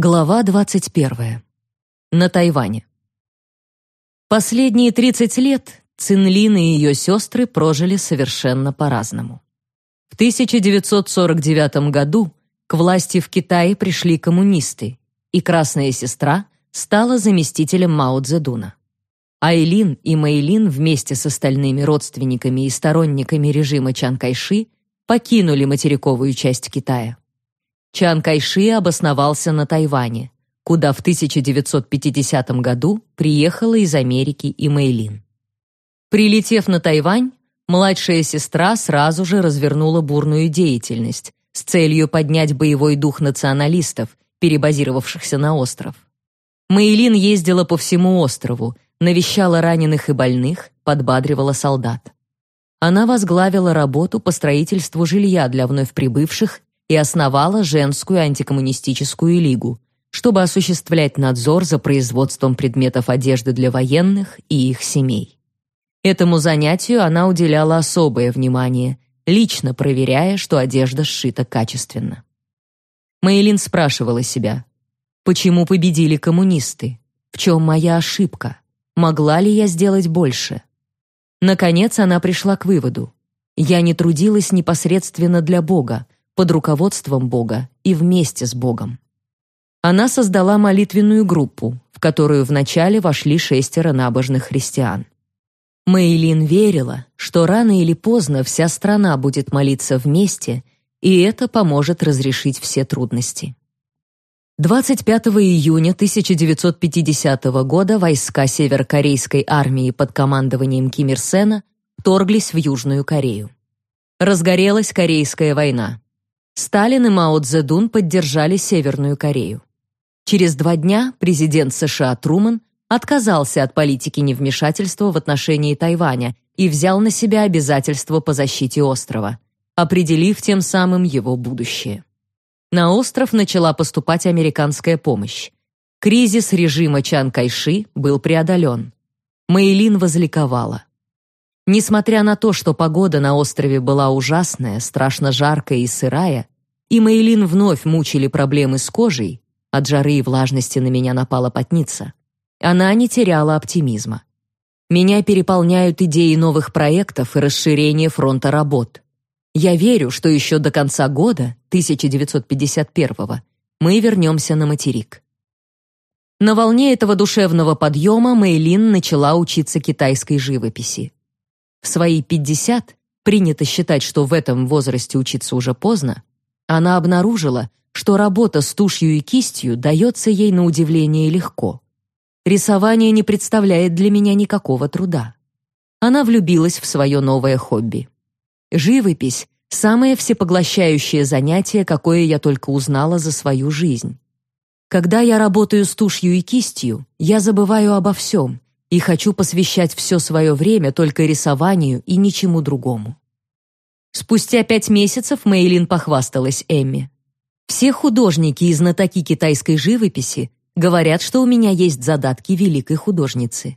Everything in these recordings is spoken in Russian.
Глава 21. На Тайване. Последние 30 лет Цинлин и ее сестры прожили совершенно по-разному. В 1949 году к власти в Китае пришли коммунисты, и красная сестра стала заместителем Мао Цзэдуна. Айлин и Мэйлин вместе с остальными родственниками и сторонниками режима Чан Кайши покинули материковую часть Китая. Чан Кайши обосновался на Тайване, куда в 1950 году приехала из Америки и Мэйлин. Прилетев на Тайвань, младшая сестра сразу же развернула бурную деятельность с целью поднять боевой дух националистов, перебазировавшихся на остров. Мэйлин ездила по всему острову, навещала раненых и больных, подбадривала солдат. Она возглавила работу по строительству жилья для вновь прибывших и основала женскую антикоммунистическую лигу, чтобы осуществлять надзор за производством предметов одежды для военных и их семей. Этому занятию она уделяла особое внимание, лично проверяя, что одежда сшита качественно. Мэйлин спрашивала себя, почему победили коммунисты? В чем моя ошибка? Могла ли я сделать больше? Наконец она пришла к выводу. Я не трудилась непосредственно для Бога, под руководством Бога и вместе с Богом. Она создала молитвенную группу, в которую вначале вошли шестеро набожных христиан. Мэйлин верила, что рано или поздно вся страна будет молиться вместе, и это поможет разрешить все трудности. 25 июня 1950 года войска северокорейской армии под командованием Ким Ир Сена вторглись в Южную Корею. Разгорелась Корейская война. Сталин и Мао Цзэдун поддержали Северную Корею. Через два дня президент США Труман отказался от политики невмешательства в отношении Тайваня и взял на себя обязательства по защите острова, определив тем самым его будущее. На остров начала поступать американская помощь. Кризис режима Чан Кайши был преодолен. Мэйлин возликовала. Несмотря на то, что погода на острове была ужасная, страшно жаркая и сырая, и Мэйлин вновь мучили проблемы с кожей, от жары и влажности на меня напала потница, она не теряла оптимизма. Меня переполняют идеи новых проектов и расширения фронта работ. Я верю, что еще до конца года, 1951 мы вернемся на материк. На волне этого душевного подъема Мэйлин начала учиться китайской живописи. В свои 50 принято считать, что в этом возрасте учиться уже поздно. Она обнаружила, что работа с тушью и кистью дается ей на удивление легко. Рисование не представляет для меня никакого труда. Она влюбилась в свое новое хобби. Живопись — самое всепоглощающее занятие, какое я только узнала за свою жизнь. Когда я работаю с тушью и кистью, я забываю обо всем и хочу посвящать все свое время только рисованию и ничему другому. Спустя пять месяцев Мэйлин похвасталась Эмми. Все художники и знатоки китайской живописи говорят, что у меня есть задатки великой художницы.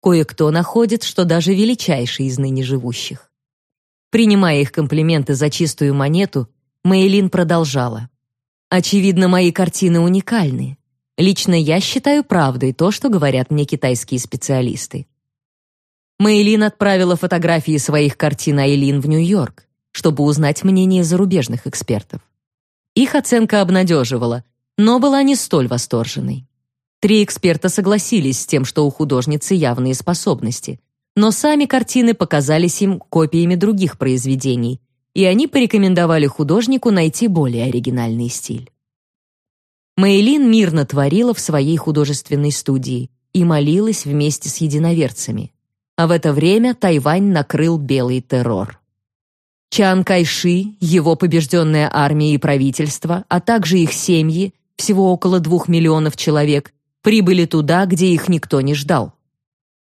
Кое-кто находит, что даже величайший из ныне живущих. Принимая их комплименты за чистую монету, Мэйлин продолжала. Очевидно, мои картины уникальны. Лично я считаю правдой то, что говорят мне китайские специалисты. Мэйлин отправила фотографии своих картин Айлин в Нью-Йорк, чтобы узнать мнение зарубежных экспертов. Их оценка обнадеживала, но была не столь восторженной. Три эксперта согласились с тем, что у художницы явные способности, но сами картины показались им копиями других произведений, и они порекомендовали художнику найти более оригинальный стиль. Мэйлин мирно творила в своей художественной студии и молилась вместе с единоверцами. А в это время Тайвань накрыл белый террор. Чан Кайши, его побежденная армия и правительство, а также их семьи, всего около двух миллионов человек, прибыли туда, где их никто не ждал.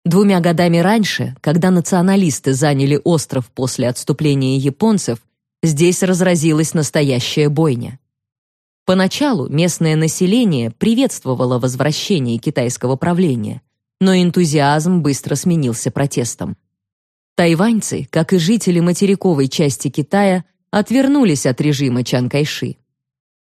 Двумя годами раньше, когда националисты заняли остров после отступления японцев, здесь разразилась настоящая бойня. Поначалу местное население приветствовало возвращение китайского правления, но энтузиазм быстро сменился протестом. Тайваньцы, как и жители материковой части Китая, отвернулись от режима Чан Кайши.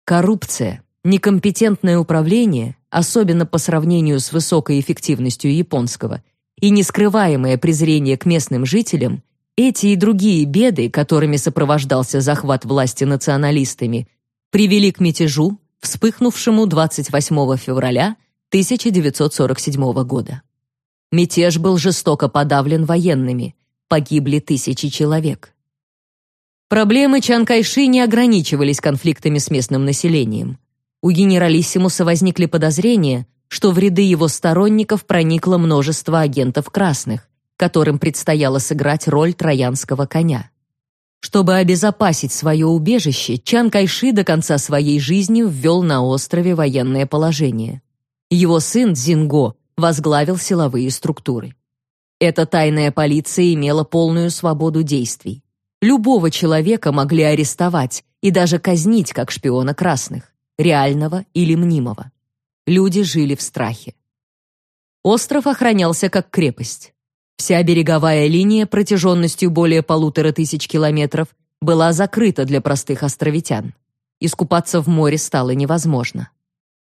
Коррупция, Некомпетентное управление, особенно по сравнению с высокой эффективностью японского, и нескрываемое презрение к местным жителям, эти и другие беды, которыми сопровождался захват власти националистами, привели к мятежу, вспыхнувшему 28 февраля 1947 года. Мятеж был жестоко подавлен военными, погибли тысячи человек. Проблемы Чан Кайши не ограничивались конфликтами с местным населением. У генералиссимуса возникли подозрения, что в ряды его сторонников проникло множество агентов красных, которым предстояло сыграть роль троянского коня. Чтобы обезопасить свое убежище, Чан Кайши до конца своей жизни ввел на острове военное положение. Его сын Цзинго возглавил силовые структуры. Эта тайная полиция имела полную свободу действий. Любого человека могли арестовать и даже казнить как шпиона красных, реального или мнимого. Люди жили в страхе. Остров охранялся как крепость. Вся береговая линия протяженностью более полутора тысяч километров была закрыта для простых островитян. Искупаться в море стало невозможно.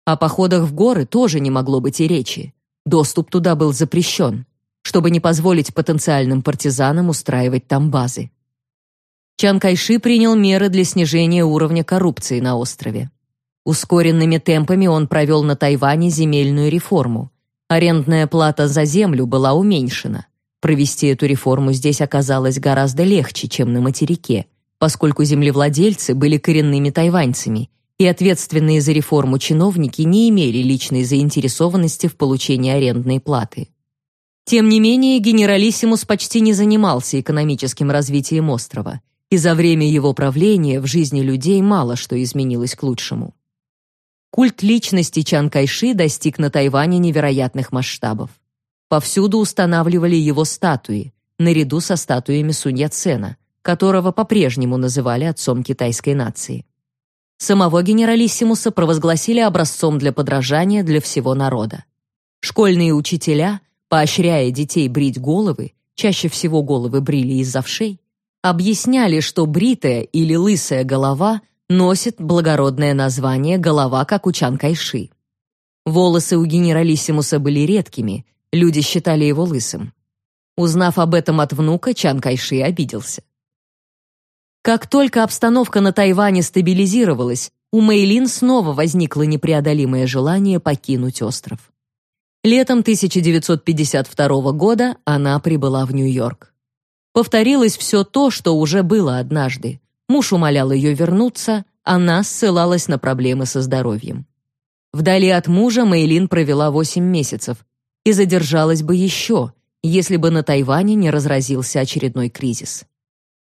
О походах в горы тоже не могло быть и речи. Доступ туда был запрещен, чтобы не позволить потенциальным партизанам устраивать там базы. Чан Кайши принял меры для снижения уровня коррупции на острове. Ускоренными темпами он провел на Тайване земельную реформу. Арендная плата за землю была уменьшена. Провести эту реформу здесь оказалось гораздо легче, чем на материке, поскольку землевладельцы были коренными тайваньцами и ответственные за реформу чиновники не имели личной заинтересованности в получении арендной платы. Тем не менее, генералиссимус почти не занимался экономическим развитием острова, и за время его правления в жизни людей мало что изменилось к лучшему. Культ личности Чан Кайши достиг на Тайване невероятных масштабов. Повсюду устанавливали его статуи, наряду со статуями Сунь Яцена, которого по-прежнему называли отцом китайской нации. Самого генералиссимуса провозгласили образцом для подражания для всего народа. Школьные учителя, поощряя детей брить головы, чаще всего головы брили из-за вшей, объясняли, что бритая или лысая голова носит благородное название «голова, как у Чан Кайши». Волосы у генералиссимуса были редкими, люди считали его лысым. Узнав об этом от внука, Чан Кайши обиделся. Как только обстановка на Тайване стабилизировалась, у Мэйлин снова возникло непреодолимое желание покинуть остров. Летом 1952 года она прибыла в Нью-Йорк. Повторилось все то, что уже было однажды. Муж умолял ее вернуться, она ссылалась на проблемы со здоровьем. Вдали от мужа Мэйлин провела 8 месяцев и задержалась бы еще, если бы на Тайване не разразился очередной кризис.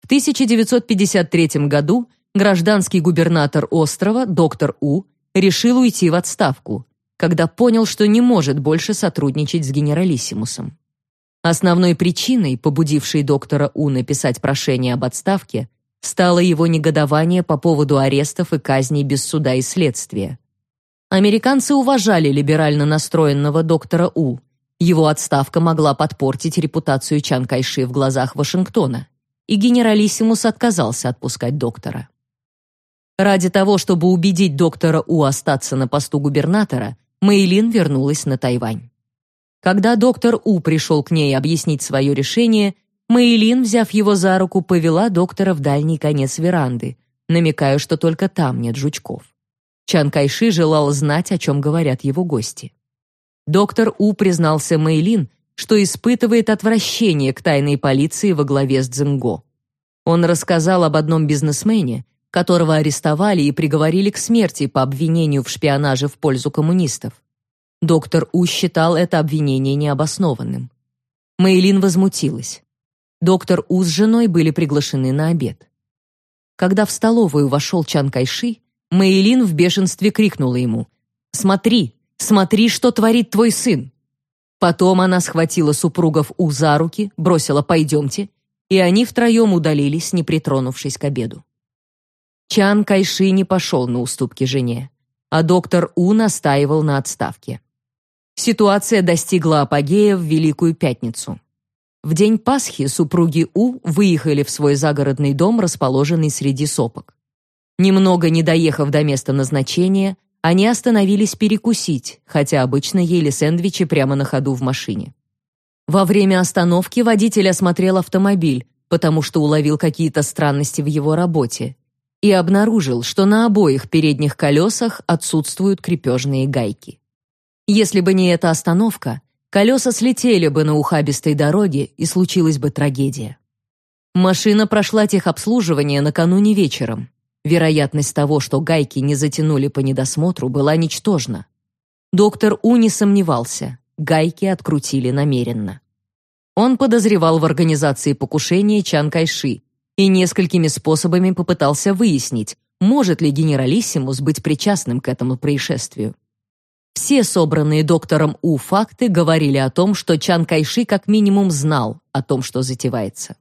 В 1953 году гражданский губернатор острова доктор У решил уйти в отставку, когда понял, что не может больше сотрудничать с генералиссимусом. Основной причиной, побудившей доктора У написать прошение об отставке, стало его негодование по поводу арестов и казней без суда и следствия. Американцы уважали либерально настроенного доктора У. Его отставка могла подпортить репутацию Чан Кайши в глазах Вашингтона и генералиссимус отказался отпускать доктора. Ради того, чтобы убедить доктора У остаться на посту губернатора, Мэйлин вернулась на Тайвань. Когда доктор У пришел к ней объяснить свое решение, Мэйлин, взяв его за руку, повела доктора в дальний конец веранды, намекая, что только там нет жучков. Чан Кайши желал знать, о чем говорят его гости. Доктор У признался Мэйлин, что испытывает отвращение к тайной полиции во главе с Цзинго. Он рассказал об одном бизнесмене, которого арестовали и приговорили к смерти по обвинению в шпионаже в пользу коммунистов. Доктор У считал это обвинение необоснованным. Мэйлин возмутилась. Доктор У с женой были приглашены на обед. Когда в столовую вошел Чан Кайши, Мэйлин в бешенстве крикнула ему «Смотри, смотри, что творит твой сын!» Потом она схватила супругов У за руки, бросила «пойдемте», и они втроем удалились, не притронувшись к обеду. Чан Кайши не пошел на уступки жене, а доктор У настаивал на отставке. Ситуация достигла апогея в Великую Пятницу. В день Пасхи супруги У выехали в свой загородный дом, расположенный среди сопок. Немного не доехав до места назначения, они остановились перекусить, хотя обычно ели сэндвичи прямо на ходу в машине. Во время остановки водитель осмотрел автомобиль, потому что уловил какие-то странности в его работе, и обнаружил, что на обоих передних колесах отсутствуют крепежные гайки. Если бы не эта остановка, колеса слетели бы на ухабистой дороге и случилась бы трагедия. Машина прошла техобслуживание накануне вечером. Вероятность того, что гайки не затянули по недосмотру, была ничтожна. Доктор У не сомневался, гайки открутили намеренно. Он подозревал в организации покушения Чан Кайши и несколькими способами попытался выяснить, может ли генералиссимус быть причастным к этому происшествию. Все собранные доктором У факты говорили о том, что Чан Кайши как минимум знал о том, что затевается.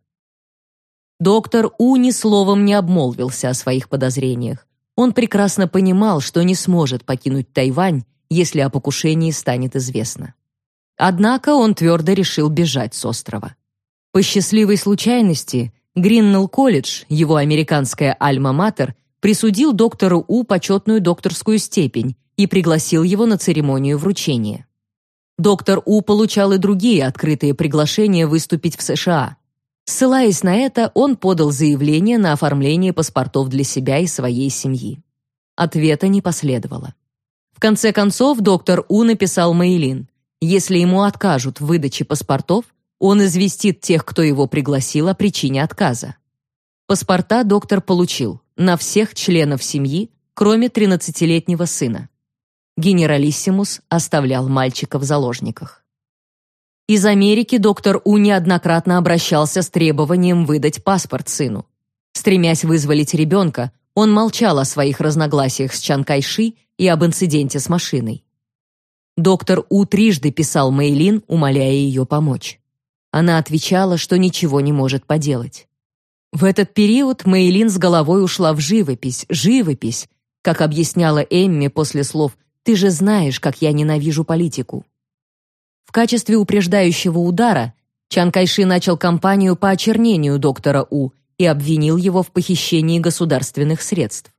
Доктор У ни словом не обмолвился о своих подозрениях. Он прекрасно понимал, что не сможет покинуть Тайвань, если о покушении станет известно. Однако он твердо решил бежать с острова. По счастливой случайности, Гриннелл колледж, его американская альма-матер, присудил доктору У почетную докторскую степень и пригласил его на церемонию вручения. Доктор У получал и другие открытые приглашения выступить в США. Ссылаясь на это, он подал заявление на оформление паспортов для себя и своей семьи. Ответа не последовало. В конце концов, доктор У написал Мэйлин. Если ему откажут в выдаче паспортов, он известит тех, кто его пригласил, о причине отказа. Паспорта доктор получил на всех членов семьи, кроме 13-летнего сына. Генералиссимус оставлял мальчика в заложниках. Из Америки доктор У неоднократно обращался с требованием выдать паспорт сыну. Стремясь вызволить ребенка, он молчал о своих разногласиях с Чан Кайши и об инциденте с машиной. Доктор У трижды писал Мэйлин, умоляя ее помочь. Она отвечала, что ничего не может поделать. В этот период Мэйлин с головой ушла в живопись, живопись, как объясняла Эмми после слов «Ты же знаешь, как я ненавижу политику». В качестве упреждающего удара Чан Кайши начал кампанию по очернению доктора У и обвинил его в похищении государственных средств.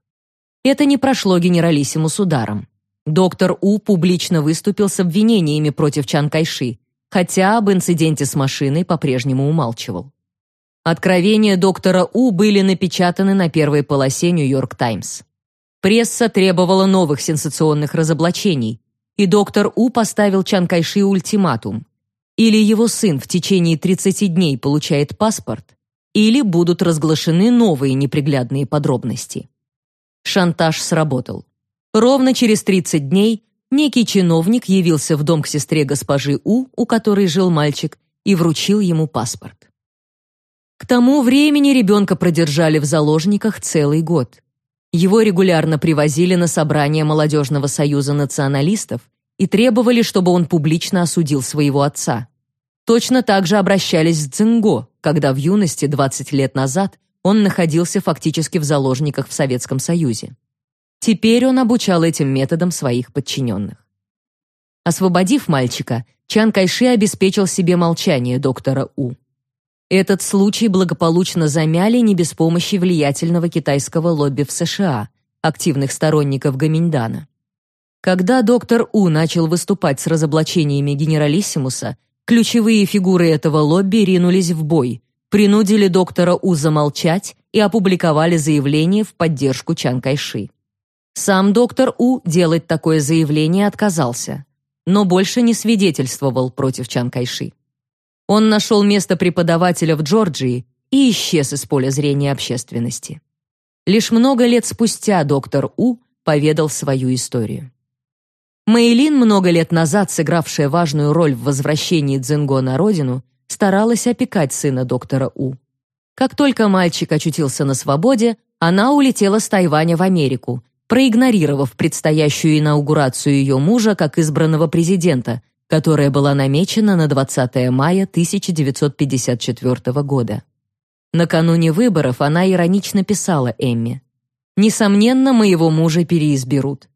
Это не прошло генералиссимус ударом. Доктор У публично выступил с обвинениями против Чан Кайши, хотя об инциденте с машиной по-прежнему умалчивал. Откровения доктора У были напечатаны на первой полосе Нью-Йорк Таймс. Пресса требовала новых сенсационных разоблачений, и доктор У поставил Чан Кайши ультиматум. Или его сын в течение 30 дней получает паспорт, или будут разглашены новые неприглядные подробности. Шантаж сработал. Ровно через 30 дней некий чиновник явился в дом к сестре госпожи У, у которой жил мальчик, и вручил ему паспорт. К тому времени ребенка продержали в заложниках целый год. Его регулярно привозили на собрания молодежного союза националистов и требовали, чтобы он публично осудил своего отца. Точно так же обращались с Цинго, когда в юности 20 лет назад он находился фактически в заложниках в Советском Союзе. Теперь он обучал этим методам своих подчиненных. Освободив мальчика, Чан Кайши обеспечил себе молчание доктора У. Этот случай благополучно замяли не без помощи влиятельного китайского лобби в США, активных сторонников Гаминьдана. Когда доктор У начал выступать с разоблачениями генералиссимуса, ключевые фигуры этого лобби ринулись в бой, принудили доктора У замолчать и опубликовали заявление в поддержку Чан Кайши. Сам доктор У делать такое заявление отказался, но больше не свидетельствовал против Чан Кайши. Он нашел место преподавателя в Джорджии и исчез из поля зрения общественности. Лишь много лет спустя доктор У поведал свою историю. Мэйлин, много лет назад сыгравшая важную роль в возвращении Цзинго на родину, старалась опекать сына доктора У. Как только мальчик очутился на свободе, она улетела с Тайваня в Америку, проигнорировав предстоящую инаугурацию ее мужа как избранного президента, которая была намечена на 20 мая 1954 года. Накануне выборов она иронично писала Эмми: "Несомненно, моего мужа переизберут.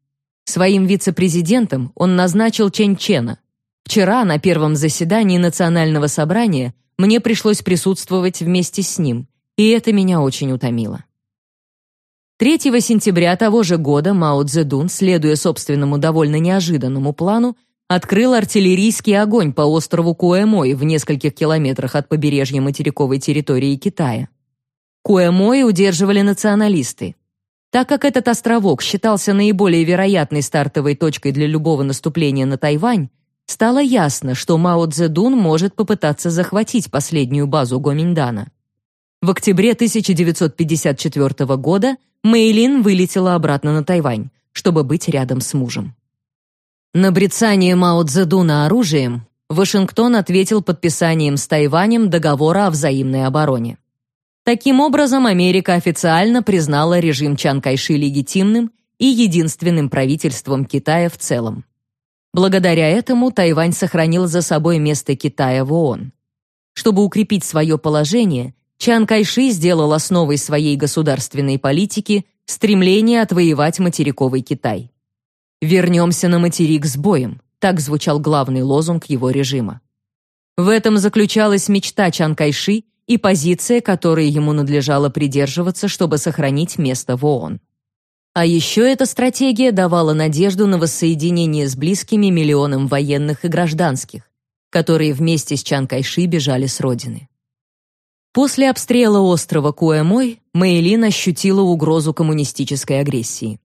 Своим вице-президентом он назначил Чен Чена. Вчера на первом заседании национального собрания мне пришлось присутствовать вместе с ним, и это меня очень утомило". 3 сентября того же года Мао Цзэдун, следуя собственному довольно неожиданному плану, открыл артиллерийский огонь по острову Куэмой в нескольких километрах от побережья материковой территории Китая. Куэмой удерживали националисты. Так как этот островок считался наиболее вероятной стартовой точкой для любого наступления на Тайвань, стало ясно, что Мао Цзэдун может попытаться захватить последнюю базу Гоминьдана. В октябре 1954 года Мэйлин вылетела обратно на Тайвань, чтобы быть рядом с мужем. На брецание Мао Цзэдуна оружием Вашингтон ответил подписанием с Тайванем договора о взаимной обороне. Таким образом, Америка официально признала режим Чан Кайши легитимным и единственным правительством Китая в целом. Благодаря этому Тайвань сохранил за собой место Китая в ООН. Чтобы укрепить свое положение, Чан Кайши сделал основой своей государственной политики стремление отвоевать материковый Китай. «Вернемся на материк с боем», так звучал главный лозунг его режима. В этом заключалась мечта Чан Кайши и позиция, которой ему надлежало придерживаться, чтобы сохранить место в ООН. А еще эта стратегия давала надежду на воссоединение с близкими миллионам военных и гражданских, которые вместе с Чан Кайши бежали с родины. После обстрела острова Куэмой Мэйлин ощутила угрозу коммунистической агрессии.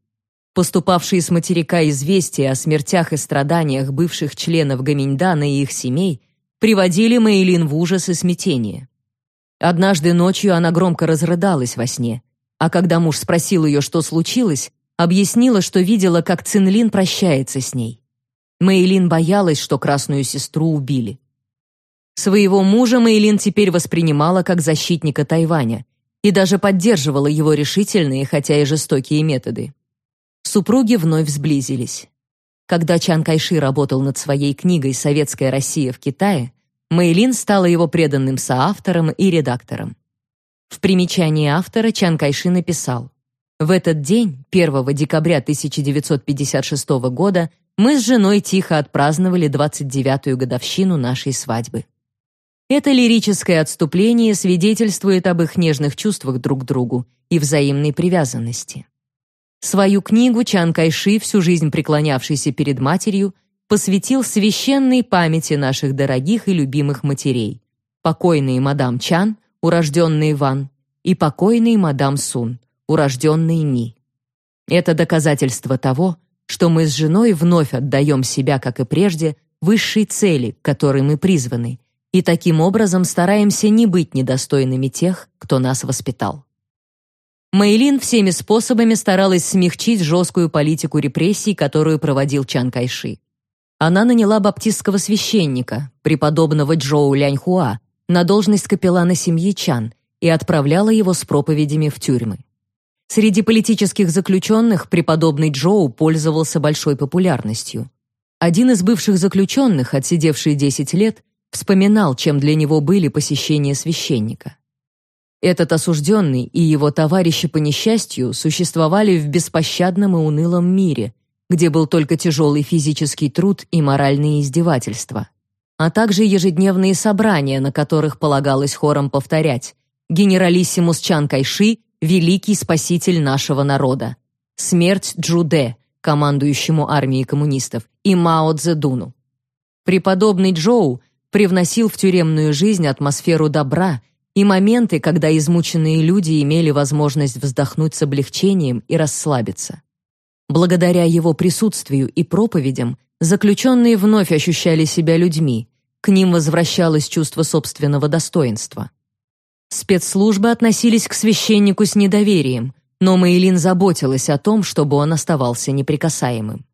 Поступавшие с материка известия о смертях и страданиях бывших членов Гаминьдана и их семей приводили Мэйлин в ужас и смятение. Однажды ночью она громко разрыдалась во сне, а когда муж спросил ее, что случилось, объяснила, что видела, как Цинлин прощается с ней. Мэйлин боялась, что красную сестру убили. Своего мужа Мэйлин теперь воспринимала как защитника Тайваня и даже поддерживала его решительные, хотя и жестокие методы. Супруги вновь сблизились. Когда Чан Кайши работал над своей книгой «Советская Россия в Китае», Мэйлин стала его преданным соавтором и редактором. В примечании автора Чан Кайши написал: "В этот день, 1 декабря 1956 года, мы с женой тихо отпраздновали 29-ю годовщину нашей свадьбы". Это лирическое отступление свидетельствует об их нежных чувствах друг к другу и взаимной привязанности. Свою книгу Чан Кайши, всю жизнь преклонявшийся перед матерью, посвятил священной памяти наших дорогих и любимых матерей, покойной мадам Чан урожденный Ван, и покойный мадам Сун, урожденный Ни. Это доказательство того, что мы с женой вновь отдаем себя, как и прежде, высшей цели, к которой мы призваны, и таким образом стараемся не быть недостойными тех, кто нас воспитал. Мэйлин всеми способами старалась смягчить жесткую политику репрессий, которую проводил Чан Кайши. Она наняла баптистского священника, преподобного Джоу Ляньхуа, на должность капеллана семьи Чан и отправляла его с проповедями в тюрьмы. Среди политических заключенных преподобный Джоу пользовался большой популярностью. Один из бывших заключенных, отсидевший 10 лет, вспоминал, чем для него были посещения священника. Этот осужденный и его товарищи по несчастью существовали в беспощадном и унылом мире, где был только тяжелый физический труд и моральные издевательства а также ежедневные собрания, на которых полагалось хором повторять «Генералиссимус Чан Кайши – великий спаситель нашего народа», «Смерть Джуде», командующему армией коммунистов, и Мао Цзэдуну. Преподобный Джоу привносил в тюремную жизнь атмосферу добра и моменты, когда измученные люди имели возможность вздохнуть с облегчением и расслабиться. Благодаря его присутствию и проповедям заключенные вновь ощущали себя людьми, к ним возвращалось чувство собственного достоинства. Спецслужбы относились к священнику с недоверием, но Мэйлин заботилась о том, чтобы он оставался неприкасаемым.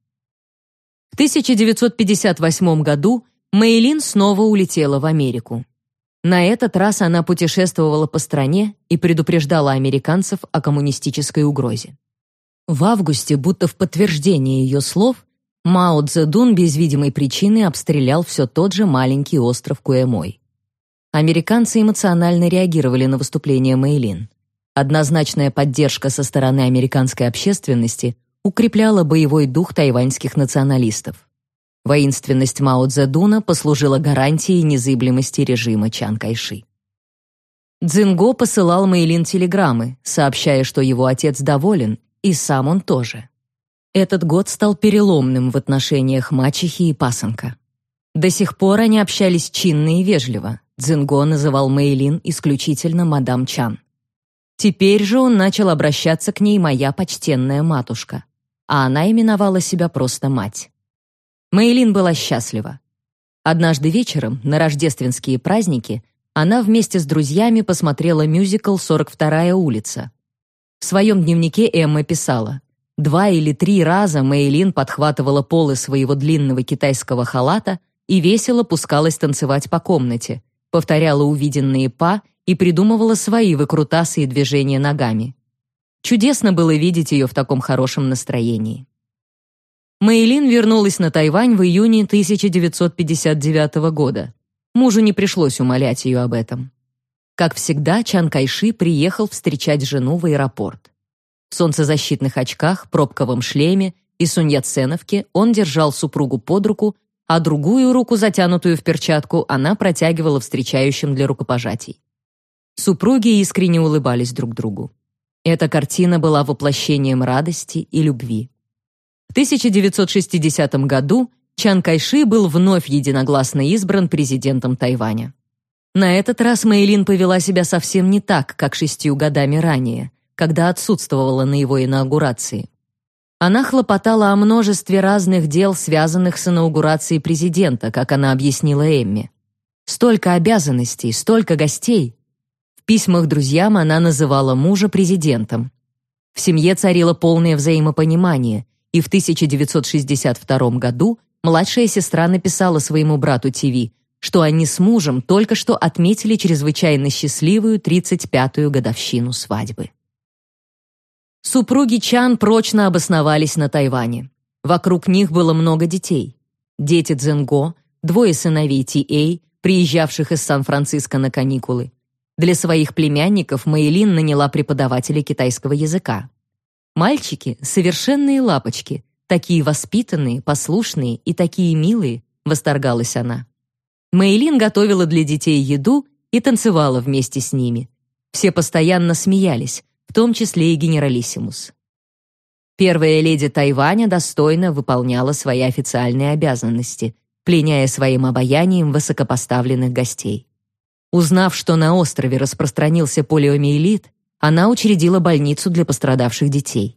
В 1958 году Мэйлин снова улетела в Америку. На этот раз она путешествовала по стране и предупреждала американцев о коммунистической угрозе. В августе, будто в подтверждение ее слов, Мао Цзэдун без видимой причины обстрелял все тот же маленький остров Куэмой. Американцы эмоционально реагировали на выступление Мэйлин. Однозначная поддержка со стороны американской общественности укрепляла боевой дух тайваньских националистов. Воинственность Мао Цзэдуна послужила гарантией незыблемости режима Чан Кайши. Цзинго посылал Мэйлин телеграммы, сообщая, что его отец доволен, и сам он тоже. Этот год стал переломным в отношениях мачехи и пасынка. До сих пор они общались чинно и вежливо. Цзинго называл Мэйлин исключительно мадам Чан. Теперь же он начал обращаться к ней «моя почтенная матушка», а она именовала себя просто «мать». Мэйлин была счастлива. Однажды вечером, на рождественские праздники, она вместе с друзьями посмотрела мюзикл «42-я улица». В своем дневнике Эмма писала «Два или три раза Мэйлин подхватывала полы своего длинного китайского халата и весело пускалась танцевать по комнате, повторяла увиденные па и придумывала свои выкрутасы и движения ногами. Чудесно было видеть ее в таком хорошем настроении. Мэйлин вернулась на Тайвань в июне 1959 года. Мужу не пришлось умолять ее об этом. Как всегда, Чан Кайши приехал встречать жену в аэропорт. В солнцезащитных очках, пробковом шлеме и суньяценовке он держал супругу под руку, а другую руку, затянутую в перчатку, она протягивала встречающим для рукопожатий. Супруги искренне улыбались друг другу. Эта картина была воплощением радости и любви. В 1960 году Чан Кайши был вновь единогласно избран президентом Тайваня. На этот раз Мэйлин повела себя совсем не так, как шестью годами ранее, когда отсутствовала на его инаугурации. Она хлопотала о множестве разных дел, связанных с инаугурацией президента, как она объяснила Эмми. Столько обязанностей, столько гостей. В письмах друзьям она называла мужа президентом. В семье царило полное взаимопонимание, и в 1962 году младшая сестра написала своему брату ТВ, что они с мужем только что отметили чрезвычайно счастливую 35-ю годовщину свадьбы. Супруги Чан прочно обосновались на Тайване. Вокруг них было много детей. Дети Цзэнго, двое сыновей Ти-Эй, приезжавших из Сан-Франциско на каникулы. Для своих племянников Мэйлин наняла преподавателя китайского языка. Мальчики — совершенные лапочки, такие воспитанные, послушные и такие милые, восторгалась она. Мэйлин готовила для детей еду и танцевала вместе с ними. Все постоянно смеялись, в том числе и генералиссимус. Первая леди Тайваня достойно выполняла свои официальные обязанности, пленяя своим обаянием высокопоставленных гостей. Узнав, что на острове распространился полиомиелит, она учредила больницу для пострадавших детей.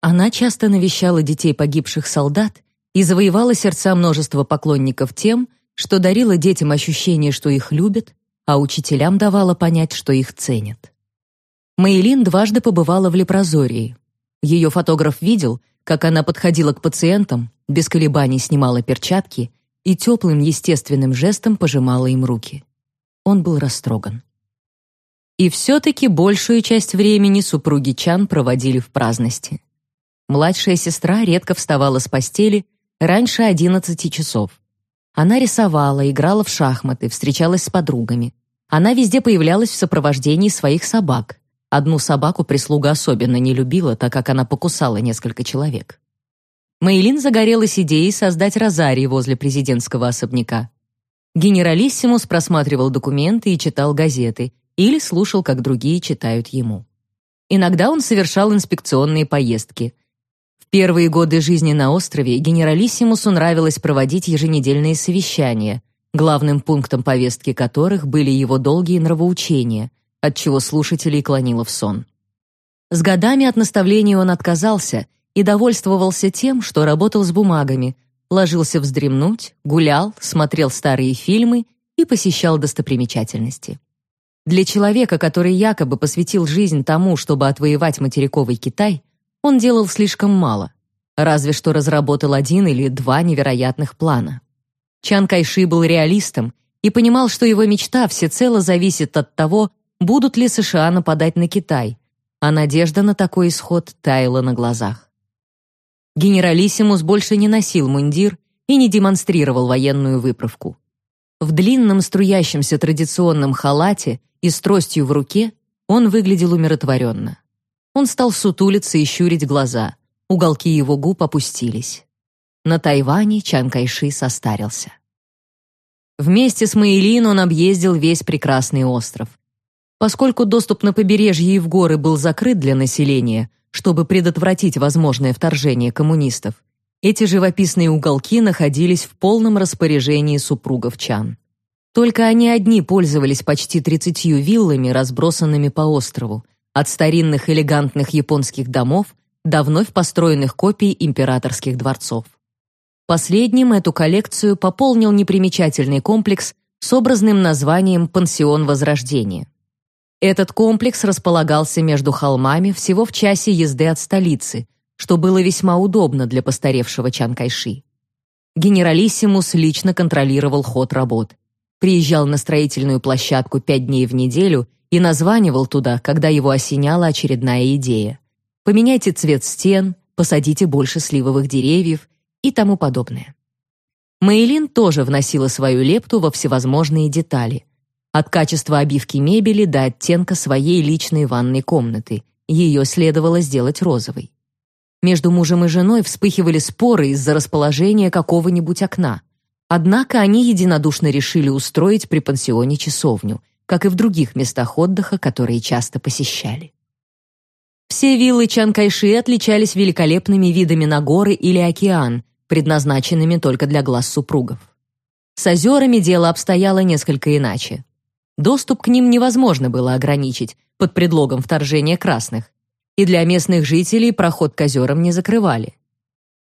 Она часто навещала детей погибших солдат и завоевала сердца множества поклонников тем, что дарила детям ощущение, что их любят, а учителям давала понять, что их ценят. Мэйлин дважды побывала в лепрозории. Ее фотограф видел, как она подходила к пациентам, без колебаний снимала перчатки и теплым естественным жестом пожимала им руки. Он был растроган. И все-таки большую часть времени супруги Чан проводили в праздности. Младшая сестра редко вставала с постели раньше 11 часов. Она рисовала, играла в шахматы, встречалась с подругами. Она везде появлялась в сопровождении своих собак. Одну собаку прислуга особенно не любила, так как она покусала несколько человек. Мейлин загорелась идеей создать розарий возле президентского особняка. Генералиссимус просматривал документы и читал газеты или слушал, как другие читают ему. Иногда он совершал инспекционные поездки – первые годы жизни на острове генералиссимусу нравилось проводить еженедельные совещания, главным пунктом повестки которых были его долгие нравоучения, от чего слушателей клонило в сон. С годами от наставлений он отказался и довольствовался тем, что работал с бумагами, ложился вздремнуть, гулял, смотрел старые фильмы и посещал достопримечательности. Для человека, который якобы посвятил жизнь тому, чтобы отвоевать материковый Китай, он делал слишком мало, разве что разработал один или два невероятных плана. Чан Кайши был реалистом и понимал, что его мечта всецело зависит от того, будут ли США нападать на Китай, а надежда на такой исход таяла на глазах. Генералиссимус больше не носил мундир и не демонстрировал военную выправку. В длинном струящемся традиционном халате и с тростью в руке он выглядел умиротворенно. Он стал сутулиться и щурить глаза. Уголки его губ опустились. На Тайване Чан Кайши состарился. Вместе с Мэйлин он объездил весь прекрасный остров. Поскольку доступ на побережье и в горы был закрыт для населения, чтобы предотвратить возможное вторжение коммунистов, эти живописные уголки находились в полном распоряжении супругов Чан. Только они одни пользовались почти 30 виллами, разбросанными по острову, от старинных элегантных японских домов до вновь построенных копий императорских дворцов. Последним эту коллекцию пополнил непримечательный комплекс с образным названием «Пансион Возрождения». Этот комплекс располагался между холмами всего в часе езды от столицы, что было весьма удобно для постаревшего Чан Кайши. Генералиссимус лично контролировал ход работ. Приезжал на строительную площадку пять дней в неделю и названивал туда, когда его осеняла очередная идея. Поменяйте цвет стен, посадите больше сливовых деревьев и тому подобное. Мейлин тоже вносила свою лепту во всевозможные детали. От качества обивки мебели до оттенка своей личной ванной комнаты. Ее следовало сделать розовой. Между мужем и женой вспыхивали споры из-за расположения какого-нибудь окна. Однако они единодушно решили устроить при пансионе часовню, как и в других местах отдыха, которые часто посещали. Все виллы Чанкайши отличались великолепными видами на горы или океан, предназначенными только для глаз супругов. С озерами дело обстояло несколько иначе. Доступ к ним невозможно было ограничить под предлогом вторжения красных, и для местных жителей проход к озерам не закрывали.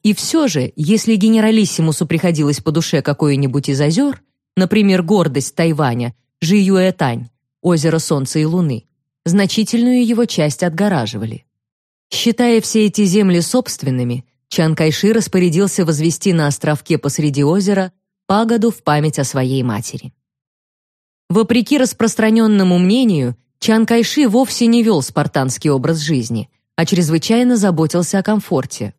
И все же, если генералиссимусу приходилось по душе какое-нибудь из озер, например, гордость Тайваня, Жиюэтань, озеро Солнца и Луны, значительную его часть отгораживали. Считая все эти земли собственными, Чан Кайши распорядился возвести на островке посреди озера пагоду в память о своей матери. Вопреки распространенному мнению, Чан Кайши вовсе не вел спартанский образ жизни, а чрезвычайно заботился о комфорте.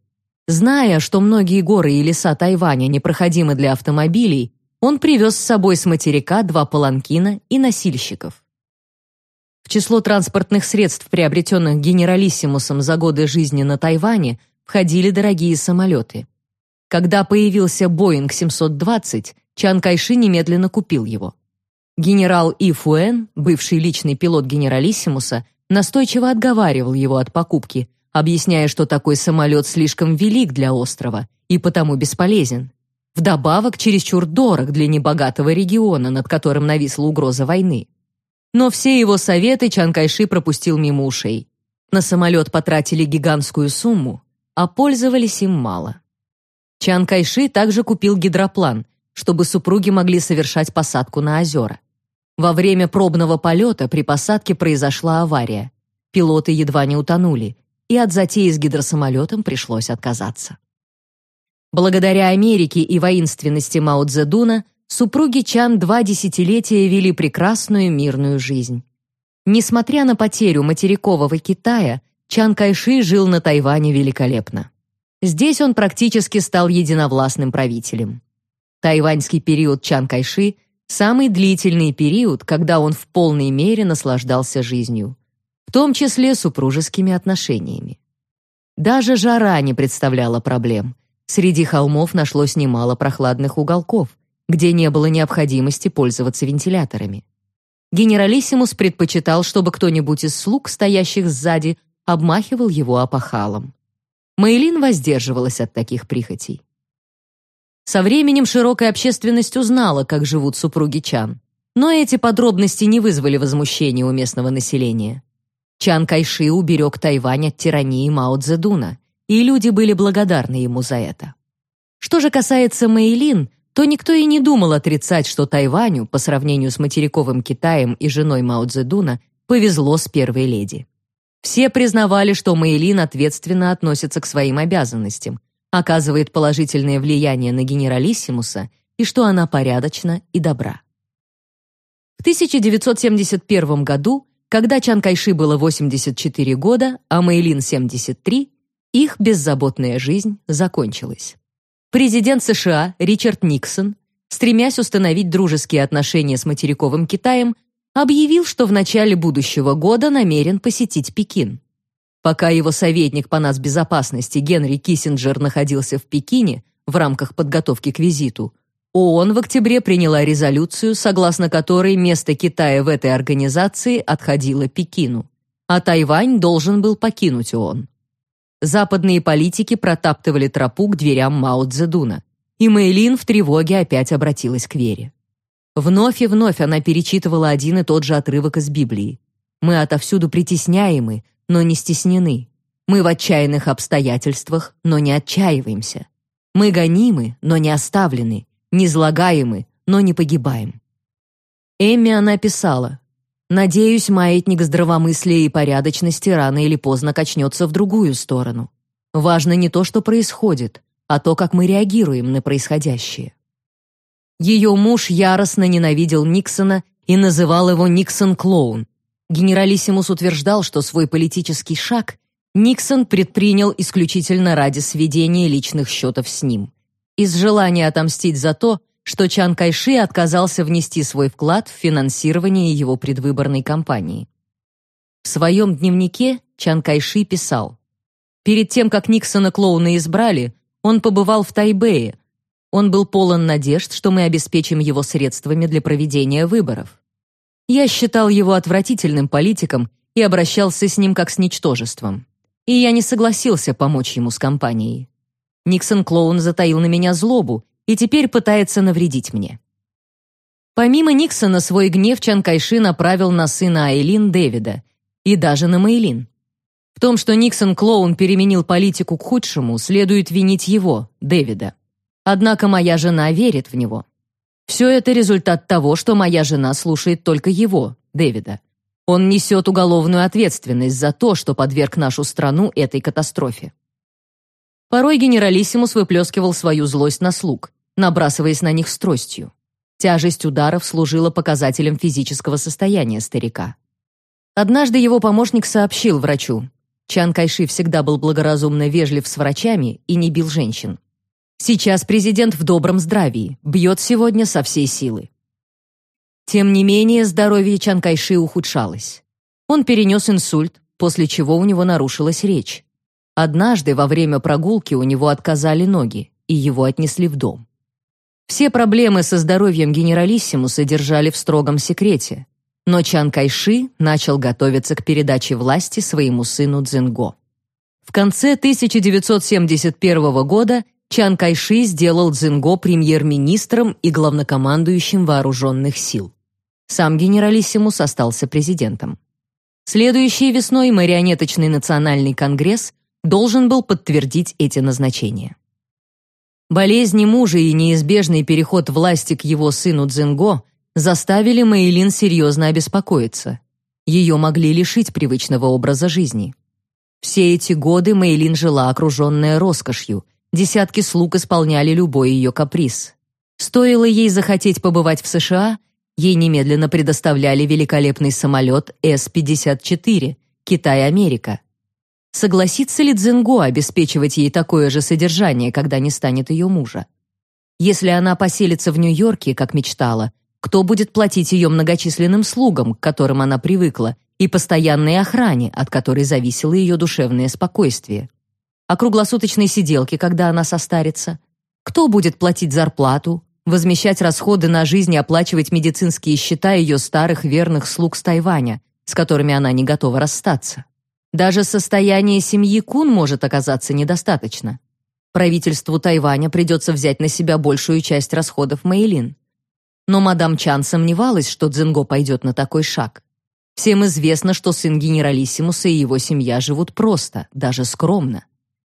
Зная, что многие горы и леса Тайваня непроходимы для автомобилей, он привез с собой с материка два паланкина и носильщиков. В число транспортных средств, приобретенных генералиссимусом за годы жизни на Тайване, входили дорогие самолеты. Когда появился Боинг 720, Чан Кайши немедленно купил его. Генерал И Фуэн, бывший личный пилот генералиссимуса, настойчиво отговаривал его от покупки, объясняя, что такой самолет слишком велик для острова и потому бесполезен. Вдобавок, чересчур дорог для небогатого региона, над которым нависла угроза войны. Но все его советы Чан Кайши пропустил мимо ушей. На самолет потратили гигантскую сумму, а пользовались им мало. Чан Кайши также купил гидроплан, чтобы супруги могли совершать посадку на озера. Во время пробного полета при посадке произошла авария. Пилоты едва не утонули, и от затеи с гидросамолетом пришлось отказаться. Благодаря Америке и воинственности Мао Цзэдуна супруги Чан два десятилетия вели прекрасную мирную жизнь. Несмотря на потерю материкового Китая, Чан Кайши жил на Тайване великолепно. Здесь он практически стал единовластным правителем. Тайваньский период Чан Кайши самый длительный период, когда он в полной мере наслаждался жизнью, в том числе супружескими отношениями. Даже жара не представляла проблем. Среди холмов нашлось немало прохладных уголков, где не было необходимости пользоваться вентиляторами. Генералиссимус предпочитал, чтобы кто-нибудь из слуг, стоящих сзади, обмахивал его опахалом. Мэйлин воздерживалась от таких прихотей. Со временем широкая общественность узнала, как живут супруги Чан. Но эти подробности не вызвали возмущения у местного населения. Чан Кайши уберег Тайвань от тирании Мао Цзэдуна, и люди были благодарны ему за это. Что же касается Мэйлин, то никто и не думал отрицать, что Тайваню, по сравнению с материковым Китаем и женой Мао Цзэдуна, повезло с первой леди. Все признавали, что Мэйлин ответственно относится к своим обязанностям, оказывает положительное влияние на генералиссимуса и что она порядочна и добра. В 1971 году, когда Чан Кайши было 84 года, а Мэйлин 73, их беззаботная жизнь закончилась. Президент США Ричард Никсон, стремясь установить дружеские отношения с материковым Китаем, объявил, что в начале будущего года намерен посетить Пекин. Пока его советник по нацбезопасности Генри Киссинджер находился в Пекине в рамках подготовки к визиту, ООН в октябре приняла резолюцию, согласно которой место Китая в этой организации отходило Пекину, а Тайвань должен был покинуть ООН. Западные политики протаптывали тропу к дверям Мао Цзэдуна, и Мэйлин в тревоге опять обратилась к вере. Вновь и вновь она перечитывала один и тот же отрывок из Библии. «Мы отовсюду притесняемы, но не стеснены. Мы в отчаянных обстоятельствах, но не отчаиваемся. Мы гонимы, но не оставлены, не злагаемы, но не погибаем». Эмми она писала, «Надеюсь, маятник здравомыслия и порядочности рано или поздно качнется в другую сторону. Важно не то, что происходит, а то, как мы реагируем на происходящее». Ее муж яростно ненавидел Никсона и называл его Никсон-клоун. Генералиссимус утверждал, что свой политический шаг Никсон предпринял исключительно ради сведения личных счетов с ним. Из желания отомстить за то, что Чан Кайши отказался внести свой вклад в финансирование его предвыборной кампании. В своем дневнике Чан Кайши писал, «Перед тем, как Никсона клоуна избрали, он побывал в Тайбэе, он был полон надежд, что мы обеспечим его средствами для проведения выборов. Я считал его отвратительным политиком и обращался с ним как с ничтожеством. И я не согласился помочь ему с кампанией. Никсон-клоун затаил на меня злобу и теперь пытается навредить мне. Помимо Никсона, свой гнев Чан Кайши направил на сына Айлин Дэвида и даже на Мэйлин. В том, что Никсон-клоун переменил политику к худшему, следует винить его, Дэвида. Однако моя жена верит в него. Все это результат того, что моя жена слушает только его, Дэвида. Он несет уголовную ответственность за то, что подверг нашу страну этой катастрофе. Порой генералиссимус выплескивал свою злость на слуг, набрасываясь на них с тростью. Тяжесть ударов служила показателем физического состояния старика. Однажды его помощник сообщил врачу, Чан Кайши всегда был благоразумно вежлив с врачами и не бил женщин. Сейчас президент в добром здравии, бьет сегодня со всей силы. Тем не менее, здоровье Чан Кайши ухудшалось. Он перенес инсульт, после чего у него нарушилась речь. Однажды во время прогулки у него отказали ноги, и его отнесли в дом. Все проблемы со здоровьем генералиссимуса держали в строгом секрете, но Чан Кайши начал готовиться к передаче власти своему сыну Цзинго. В конце 1971 года Чан Кайши сделал Цзинго премьер-министром и главнокомандующим вооруженных сил. Сам генералиссимус остался президентом. Следующей весной марионеточный национальный конгресс должен был подтвердить эти назначения. Болезни мужа и неизбежный переход власти к его сыну Цзинго заставили Мэйлин серьезно обеспокоиться. Ее могли лишить привычного образа жизни. Все эти годы Мэйлин жила окруженная роскошью, Десятки слуг исполняли любой ее каприз. Стоило ей захотеть побывать в США, ей немедленно предоставляли великолепный самолет С-54 Китай-Америка. Согласится ли Цзинго обеспечивать ей такое же содержание, когда не станет ее мужа? Если она поселится в Нью-Йорке, как мечтала, кто будет платить ее многочисленным слугам, к которым она привыкла, и постоянной охране, от которой зависело ее душевное спокойствие? О круглосуточной сиделке, когда она состарится? Кто будет платить зарплату, возмещать расходы на жизнь и оплачивать медицинские счета ее старых верных слуг с Тайваня, с которыми она не готова расстаться? Даже состояние семьи Кун может оказаться недостаточно. Правительству Тайваня придется взять на себя большую часть расходов Мэйлин. Но мадам Чан сомневалась, что Цзинго пойдет на такой шаг. Всем известно, что сын генералиссимуса и его семья живут просто, даже скромно.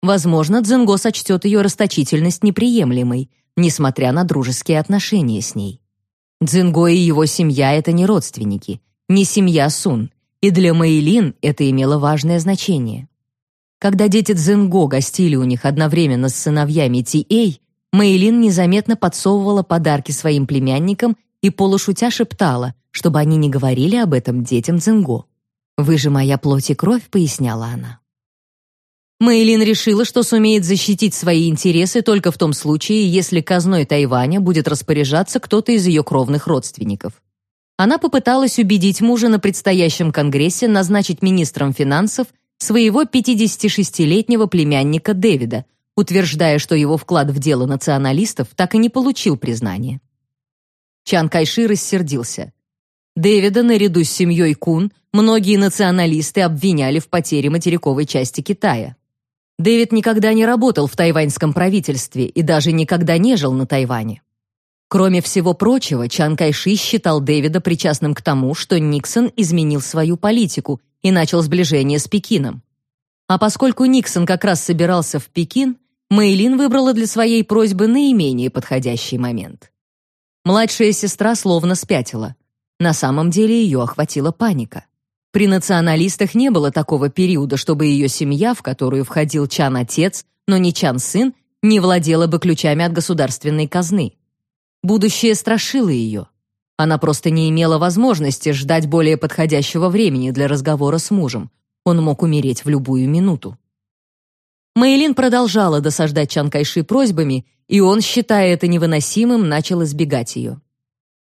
Возможно, Дзенго сочтет ее расточительность неприемлемой, несмотря на дружеские отношения с ней. Дзенго и его семья — это не родственники, не семья Сун, и для Мэйлин это имело важное значение. Когда дети Дзенго гостили у них одновременно с сыновьями Ти-Эй, Мэйлин незаметно подсовывала подарки своим племянникам и полушутя шептала, чтобы они не говорили об этом детям Дзенго. «Вы же моя плоть и кровь», — поясняла она. Мэйлин решила, что сумеет защитить свои интересы только в том случае, если казной Тайваня будет распоряжаться кто-то из ее кровных родственников. Она попыталась убедить мужа на предстоящем конгрессе назначить министром финансов своего 56-летнего племянника Дэвида, утверждая, что его вклад в дело националистов так и не получил признания. Чан Кайши рассердился. Дэвида наряду с семьей Кун многие националисты обвиняли в потере материковой части Китая. Дэвид никогда не работал в тайваньском правительстве и даже никогда не жил на Тайване. Кроме всего прочего, Чан Кайши считал Дэвида причастным к тому, что Никсон изменил свою политику и начал сближение с Пекином. А поскольку Никсон как раз собирался в Пекин, Мэйлин выбрала для своей просьбы наименее подходящий момент. Младшая сестра словно спятила. На самом деле ее охватила паника. При националистах не было такого периода, чтобы ее семья, в которую входил Чан-отец, но не Чан-сын, не владела бы ключами от государственной казны. Будущее страшило ее. Она просто не имела возможности ждать более подходящего времени для разговора с мужем. Он мог умереть в любую минуту. Мэйлин продолжала досаждать Чан Кайши просьбами, и он, считая это невыносимым, начал избегать ее.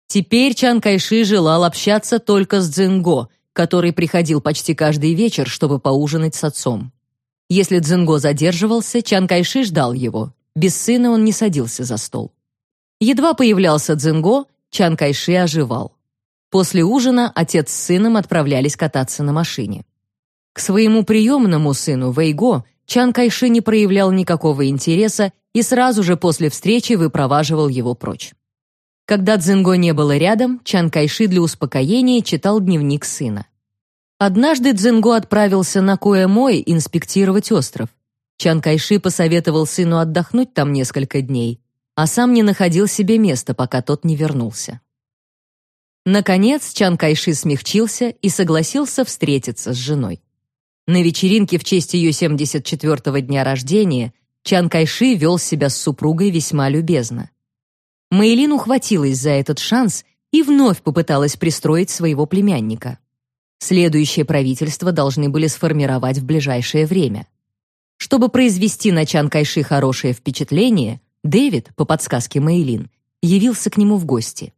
Теперь Чан Кайши желал общаться только с Цзинго, который приходил почти каждый вечер, чтобы поужинать с отцом. Если Цзинго задерживался, Чан Кайши ждал его. Без сына он не садился за стол. Едва появлялся Цзинго, Чан Кайши оживал. После ужина отец с сыном отправлялись кататься на машине. К своему приемному сыну Вэйго Чан Кайши не проявлял никакого интереса и сразу же после встречи выпроваживал его прочь. Когда Цзинго не было рядом, Чан Кайши для успокоения читал дневник сына. Однажды Цзинго отправился на Коэ-Мой инспектировать остров. Чан Кайши посоветовал сыну отдохнуть там несколько дней, а сам не находил себе места, пока тот не вернулся. Наконец Чан Кайши смягчился и согласился встретиться с женой. На вечеринке в честь ее 74-го дня рождения Чан Кайши вел себя с супругой весьма любезно. Мэйлин ухватилась за этот шанс и вновь попыталась пристроить своего племянника. Следующее правительство должны были сформировать в ближайшее время. Чтобы произвести на Чан Кайши хорошее впечатление, Дэвид, по подсказке Мэйлин, явился к нему в гости.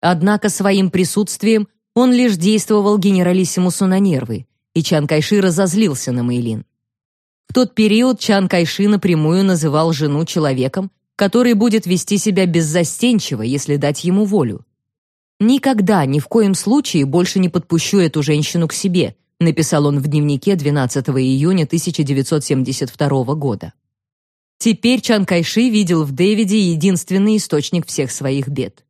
Однако своим присутствием он лишь действовал генералиссимусу на нервы, и Чан Кайши разозлился на Мэйлин. В тот период Чан Кайши напрямую называл жену человеком, который будет вести себя беззастенчиво, если дать ему волю. «Никогда, ни в коем случае больше не подпущу эту женщину к себе», написал он в дневнике 12 июня 1972 года. Теперь Чан Кайши видел в Дэвиде единственный источник всех своих бед.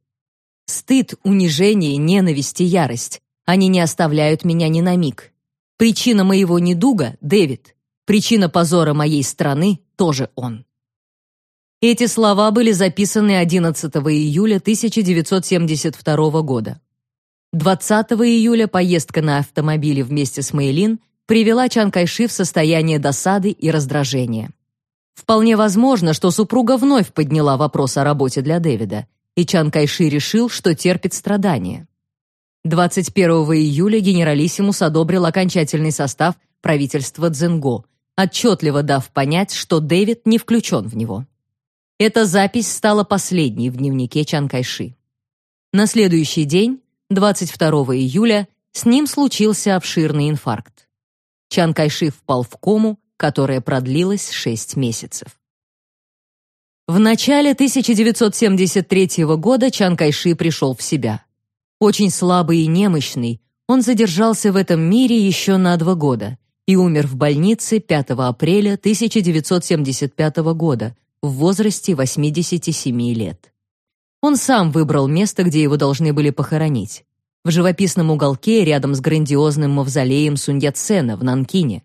Стыд, унижение, ненависть и ярость. Они не оставляют меня ни на миг. Причина моего недуга — Дэвид. Причина позора моей страны — тоже он. Эти слова были записаны 11 июля 1972 года. 20 июля поездка на автомобиле вместе с Мэйлин привела Чан Кайши в состояние досады и раздражения. Вполне возможно, что супруга вновь подняла вопрос о работе для Дэвида, и Чан Кайши решил, что терпит страдания. 21 июля генералиссимус одобрил окончательный состав правительства Цзинго, отчетливо дав понять, что Дэвид не включен в него. Эта запись стала последней в дневнике Чан Кайши. На следующий день, 22 июля, с ним случился обширный инфаркт. Чан Кайши впал в кому, которая продлилась 6 месяцев. В начале 1973 года Чан Кайши пришел в себя. Очень слабый и немощный, он задержался в этом мире еще на два года и умер в больнице 5 апреля 1975 года в возрасте 87 лет. Он сам выбрал место, где его должны были похоронить. В живописном уголке рядом с грандиозным мавзолеем Сунь Яцена в Нанкине.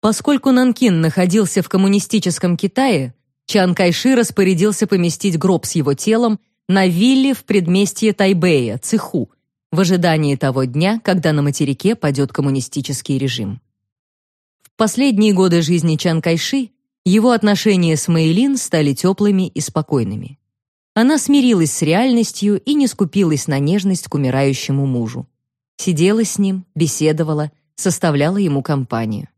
Поскольку Нанкин находился в коммунистическом Китае, Чан Кайши распорядился поместить гроб с его телом на вилле в предместье Тайбэя, Циху, в ожидании того дня, когда на материке падет коммунистический режим. В последние годы жизни Чан Кайши его отношения с Мэйлин стали теплыми и спокойными. Она смирилась с реальностью и не скупилась на нежность к умирающему мужу. Сидела с ним, беседовала, составляла ему компанию.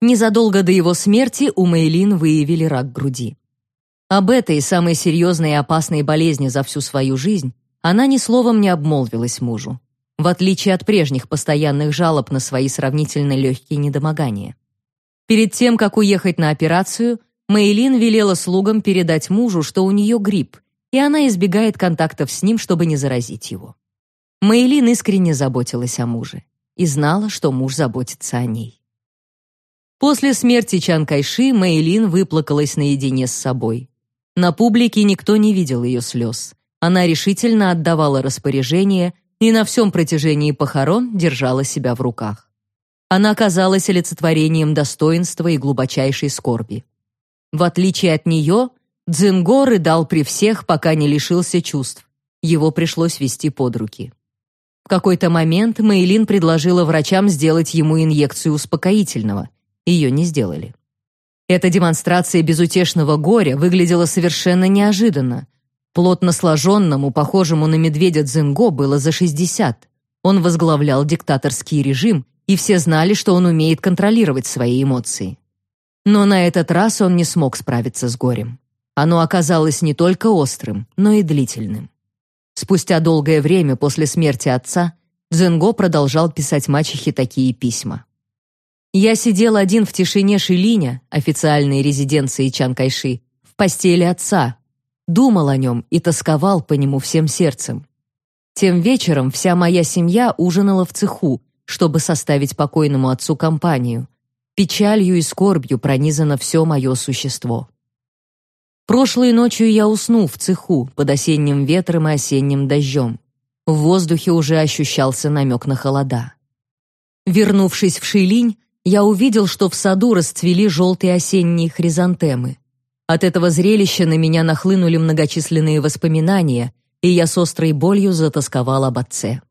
Незадолго до его смерти у Мэйлин выявили рак груди. Об этой самой серьезной и опасной болезни за всю свою жизнь она ни словом не обмолвилась мужу, в отличие от прежних постоянных жалоб на свои сравнительно легкие недомогания. Перед тем, как уехать на операцию, Мэйлин велела слугам передать мужу, что у нее грипп, и она избегает контактов с ним, чтобы не заразить его. Мэйлин искренне заботилась о муже и знала, что муж заботится о ней. После смерти Чан Кайши Мэйлин выплакалась наедине с собой. На публике никто не видел ее слез. Она решительно отдавала распоряжения и на всем протяжении похорон держала себя в руках. Она казалась олицетворением достоинства и глубочайшей скорби. В отличие от нее, Дзинго рыдал при всех, пока не лишился чувств. Его пришлось вести под руки. В какой-то момент Мэйлин предложила врачам сделать ему инъекцию успокоительного. Ее не сделали. Эта демонстрация безутешного горя выглядела совершенно неожиданно. Плотно сложенному, похожему на медведя Дзинго было за 60. Он возглавлял диктаторский режим, и все знали, что он умеет контролировать свои эмоции. Но на этот раз он не смог справиться с горем. Оно оказалось не только острым, но и длительным. Спустя долгое время после смерти отца Дзенго продолжал писать мачехе такие письма. Я сидел один в тишине Шилиня, официальной резиденции Чан Кайши, в постели отца, думал о нем и тосковал по нему всем сердцем. Тем вечером вся моя семья ужинала в цеху, чтобы составить покойному отцу компанию. Печалью и скорбью пронизано все мое существо. Прошлой ночью я уснул в цеху под осенним ветром и осенним дождем. В воздухе уже ощущался намек на холода. Вернувшись в Шилинь, я увидел, что в саду расцвели желтые осенние хризантемы. От этого зрелища на меня нахлынули многочисленные воспоминания, и я с острой болью затасковал об отце.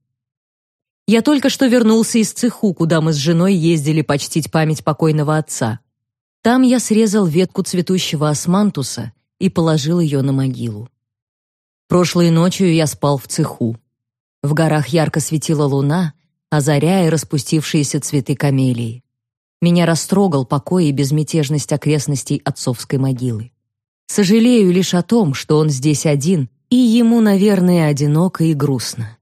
Я только что вернулся из цеху, куда мы с женой ездили почтить память покойного отца. Там я срезал ветку цветущего османтуса и положил ее на могилу. Прошлой ночью я спал в цеху. В горах ярко светила луна, озаряя распустившиеся цветы камелии. Меня растрогал покой и безмятежность окрестностей отцовской могилы. Сожалею лишь о том, что он здесь один, и ему, наверное, одиноко и грустно.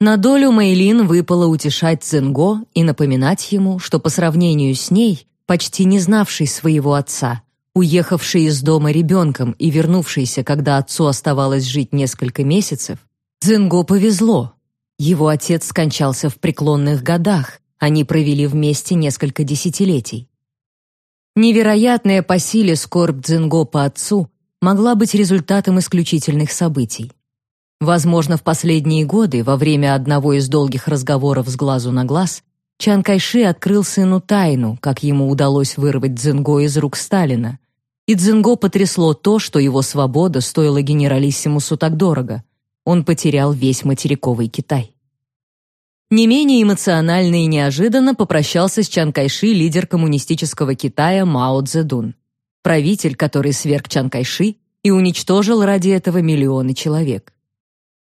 На долю Мэйлин выпало утешать Цзэнго и напоминать ему, что по сравнению с ней, почти не знавшей своего отца, уехавшей из дома ребенком и вернувшейся, когда отцу оставалось жить несколько месяцев, Цзэнго повезло. Его отец скончался в преклонных годах, они провели вместе несколько десятилетий. Невероятная по силе скорбь Цзинго по отцу могла быть результатом исключительных событий. Возможно, в последние годы, во время одного из долгих разговоров с глазу на глаз, Чан Кайши открыл сыну тайну, как ему удалось вырвать Цзинго из рук Сталина. И Цзинго потрясло то, что его свобода стоила генералиссимусу так дорого. Он потерял весь материковый Китай. Не менее эмоционально и неожиданно попрощался с Чан Кайши лидер коммунистического Китая Мао Цзэдун, правитель, который сверг Чан Кайши и уничтожил ради этого миллионы человек.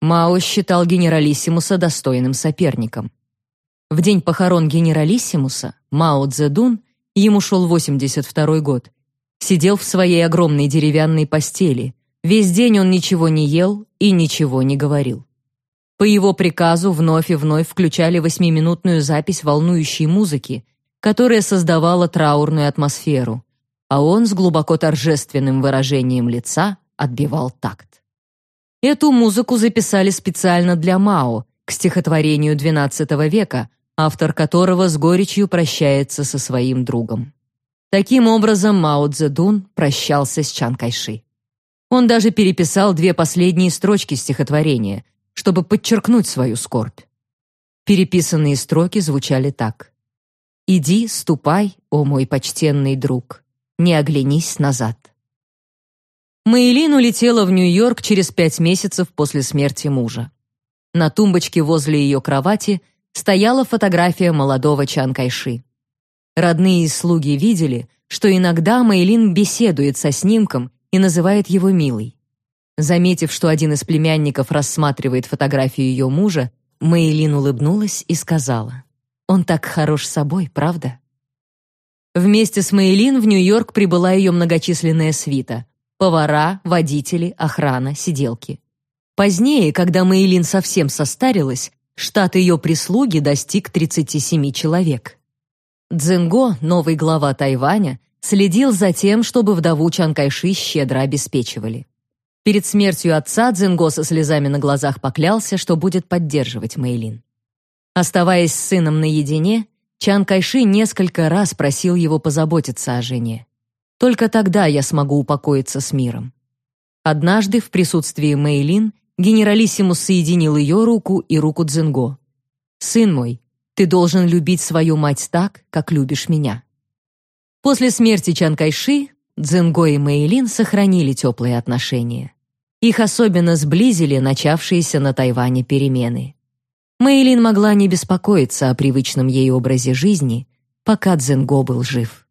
Мао считал генералиссимуса достойным соперником. В день похорон генералиссимуса Мао Цзэдун, ему шел 82 год, сидел в своей огромной деревянной постели. Весь день он ничего не ел и ничего не говорил. По его приказу вновь и вновь включали восьмиминутную запись волнующей музыки, которая создавала траурную атмосферу, а он с глубоко торжественным выражением лица отбивал такт. Эту музыку записали специально для Мао к стихотворению XII века, автор которого с горечью прощается со своим другом. Таким образом Мао Цзэдун прощался с Чан Кайши. Он даже переписал две последние строчки стихотворения, чтобы подчеркнуть свою скорбь. Переписанные строки звучали так. «Иди, ступай, о мой почтенный друг, не оглянись назад». Мэйлин улетела в Нью-Йорк через пять месяцев после смерти мужа. На тумбочке возле ее кровати стояла фотография молодого Чан Кайши. Родные и слуги видели, что иногда Мэйлин беседует со снимком и называет его милой. Заметив, что один из племянников рассматривает фотографию ее мужа, Мэйлин улыбнулась и сказала: "Он так хорош собой, правда?" Вместе с Мэйлин в Нью-Йорк прибыла ее многочисленная свита: повара, водители, охрана, сиделки. Позднее, когда Мэйлин совсем состарилась, штат ее прислуги достиг 37 человек. Цзинго, новый глава Тайваня, следил за тем, чтобы вдову Чан Кайши щедро обеспечивали. Перед смертью отца Цзинго со слезами на глазах поклялся, что будет поддерживать Мэйлин. Оставаясь с сыном наедине, Чан Кайши несколько раз просил его позаботиться о жене. Только тогда я смогу упокоиться с миром. Однажды в присутствии Мэйлин генералиссимус соединил ее руку и руку Цзинго. «Сын мой, ты должен любить свою мать так, как любишь меня». После смерти Чан Кайши Цзинго и Мэйлин сохранили теплые отношения. Их особенно сблизили начавшиеся на Тайване перемены. Мэйлин могла не беспокоиться о привычном ей образе жизни, пока Цзинго был жив.